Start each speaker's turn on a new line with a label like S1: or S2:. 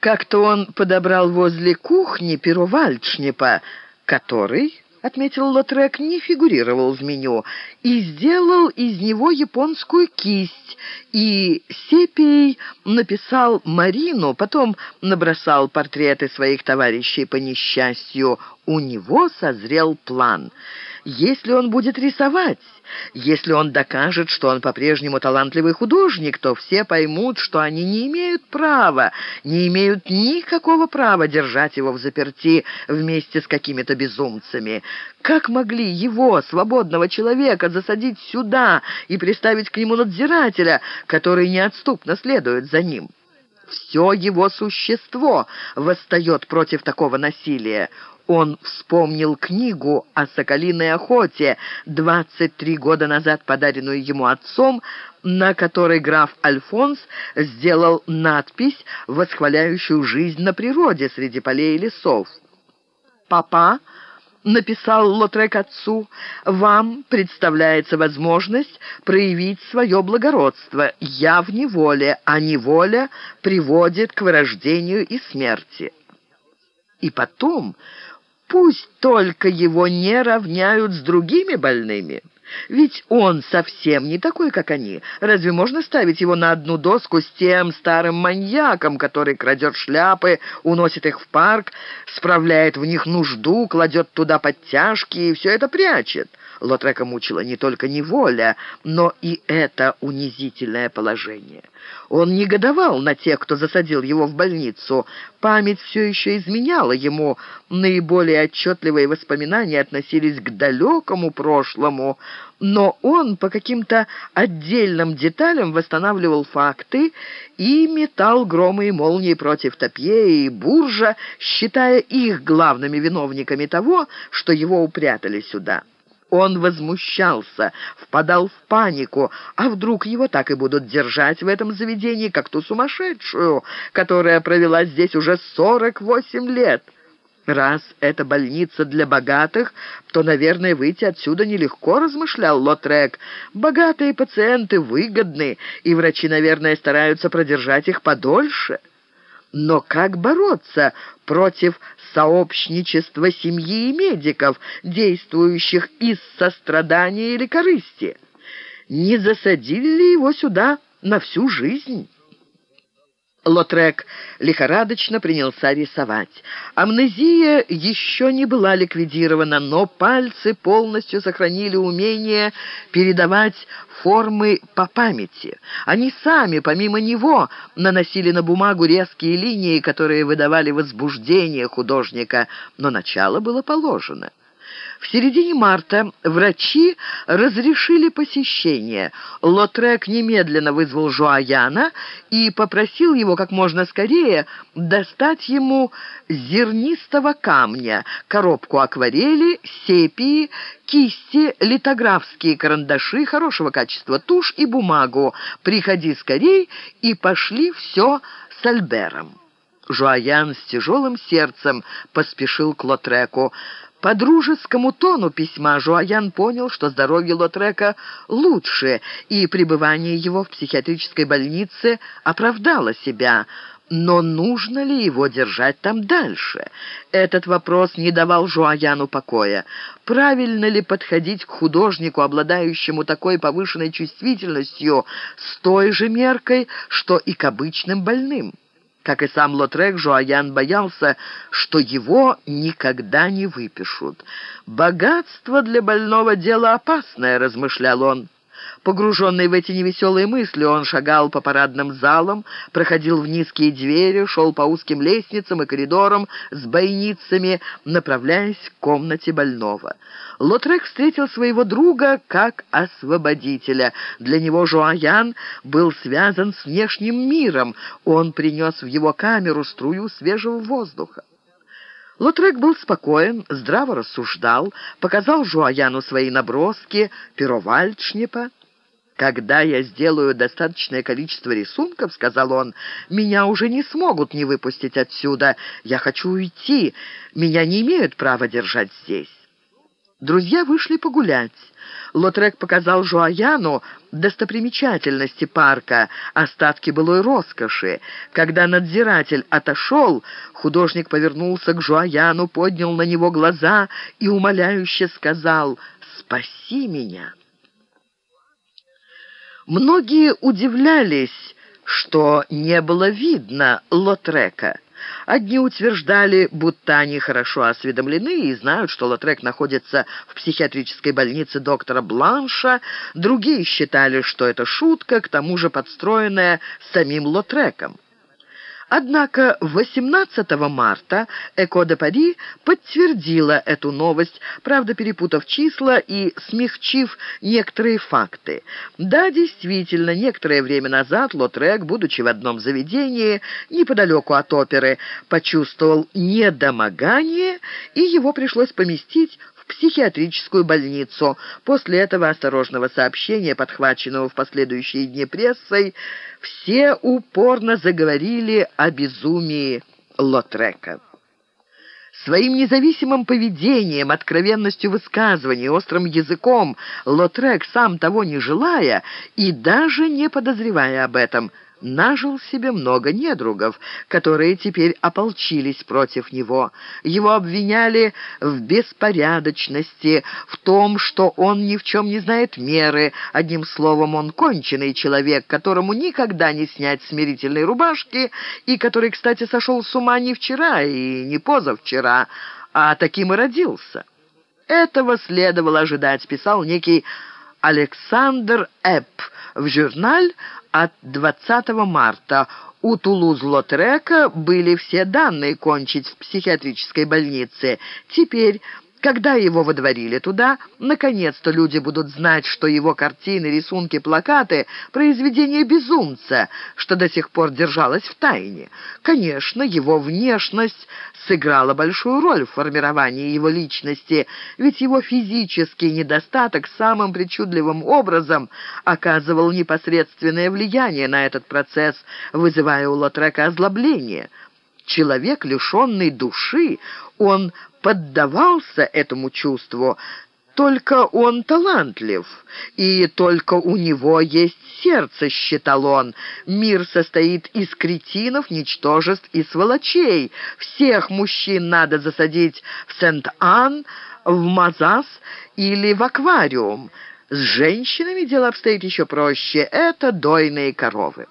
S1: Как-то он подобрал возле кухни перо Вальдшнепа, который отметил Лотрек, не фигурировал в меню, и сделал из него японскую кисть, и сепией написал Марину, потом набросал портреты своих товарищей по несчастью. У него созрел план — если он будет рисовать, если он докажет, что он по-прежнему талантливый художник, то все поймут, что они не имеют права, не имеют никакого права держать его в заперти вместе с какими-то безумцами. Как могли его, свободного человека, засадить сюда и приставить к нему надзирателя, который неотступно следует за ним? Все его существо восстает против такого насилия. Он вспомнил книгу о соколиной охоте, 23 года назад подаренную ему отцом, на которой граф Альфонс сделал надпись, восхваляющую жизнь на природе среди полей и лесов. «Папа», — написал Лотрек отцу, — «вам представляется возможность проявить свое благородство. Я в неволе, а неволя приводит к вырождению и смерти». И потом Пусть только его не равняют с другими больными. Ведь он совсем не такой, как они. Разве можно ставить его на одну доску с тем старым маньяком, который крадет шляпы, уносит их в парк, справляет в них нужду, кладет туда подтяжки и все это прячет? Лотрека мучила не только неволя, но и это унизительное положение. Он негодовал на тех, кто засадил его в больницу. Память все еще изменяла ему. Наиболее отчетливые воспоминания относились к далекому прошлому, но он по каким-то отдельным деталям восстанавливал факты и метал громы и молнии против Топье и Буржа, считая их главными виновниками того, что его упрятали сюда. Он возмущался, впадал в панику. А вдруг его так и будут держать в этом заведении, как ту сумасшедшую, которая провела здесь уже сорок восемь лет? Раз это больница для богатых, то, наверное, выйти отсюда нелегко, размышлял Лотрек. Богатые пациенты выгодны, и врачи, наверное, стараются продержать их подольше. Но как бороться против сообщничества семьи и медиков, действующих из сострадания или корысти? Не засадили ли его сюда на всю жизнь? Лотрек лихорадочно принялся рисовать. Амнезия еще не была ликвидирована, но пальцы полностью сохранили умение передавать формы по памяти. Они сами, помимо него, наносили на бумагу резкие линии, которые выдавали возбуждение художника, но начало было положено. В середине марта врачи разрешили посещение. Лотрек немедленно вызвал Жуаяна и попросил его как можно скорее достать ему зернистого камня, коробку акварели, сепии, кисти, литографские карандаши хорошего качества, тушь и бумагу. «Приходи скорей» и пошли все с Альбером. Жуаян с тяжелым сердцем поспешил к Лотреку. По дружескому тону письма Жуаян понял, что здоровье Лотрека лучше, и пребывание его в психиатрической больнице оправдало себя. Но нужно ли его держать там дальше? Этот вопрос не давал Жуаяну покоя. Правильно ли подходить к художнику, обладающему такой повышенной чувствительностью, с той же меркой, что и к обычным больным? Как и сам Лотрек, Жуаян боялся, что его никогда не выпишут. «Богатство для больного дело опасное», — размышлял он. Погруженный в эти невеселые мысли, он шагал по парадным залам, проходил в низкие двери, шел по узким лестницам и коридорам с бойницами, направляясь к комнате больного. Лотрек встретил своего друга как освободителя. Для него Жуаян был связан с внешним миром. Он принес в его камеру струю свежего воздуха. Лотрек был спокоен, здраво рассуждал, показал Жуаяну свои наброски, перо Вальдшнепа. «Когда я сделаю достаточное количество рисунков, — сказал он, — меня уже не смогут не выпустить отсюда. Я хочу уйти. Меня не имеют права держать здесь». Друзья вышли погулять. Лотрек показал Жуаяну достопримечательности парка, остатки былой роскоши. Когда надзиратель отошел, художник повернулся к Жуаяну, поднял на него глаза и умоляюще сказал «Спаси меня». Многие удивлялись, что не было видно Лотрека. Одни утверждали, будто они хорошо осведомлены и знают, что Лотрек находится в психиатрической больнице доктора Бланша, другие считали, что это шутка, к тому же подстроенная самим Лотреком. Однако 18 марта «Эко де Пари» подтвердила эту новость, правда, перепутав числа и смягчив некоторые факты. Да, действительно, некоторое время назад Лотрек, будучи в одном заведении неподалеку от оперы, почувствовал недомогание, и его пришлось поместить психиатрическую больницу. После этого осторожного сообщения, подхваченного в последующие дни прессой, все упорно заговорили о безумии Лотрека. Своим независимым поведением, откровенностью высказываний, острым языком Лотрек, сам того не желая и даже не подозревая об этом – нажил себе много недругов, которые теперь ополчились против него. Его обвиняли в беспорядочности, в том, что он ни в чем не знает меры. Одним словом, он конченый человек, которому никогда не снять смирительной рубашки, и который, кстати, сошел с ума не вчера и не позавчера, а таким и родился. Этого следовало ожидать, писал некий Александр Эпп в журналь от 20 марта. У Тулуз-Лотрека были все данные кончить в психиатрической больнице. Теперь когда его водворили туда, наконец-то люди будут знать, что его картины, рисунки, плакаты — произведение безумца, что до сих пор держалось в тайне. Конечно, его внешность сыграла большую роль в формировании его личности, ведь его физический недостаток самым причудливым образом оказывал непосредственное влияние на этот процесс, вызывая у Лотрека озлобление — Человек, лишенный души, он поддавался этому чувству, только он талантлив, и только у него есть сердце, считал он. Мир состоит из кретинов, ничтожеств и сволочей. Всех мужчин надо засадить в Сент-Ан, в Мазас или в аквариум. С женщинами дело обстоит еще проще. Это дойные коровы.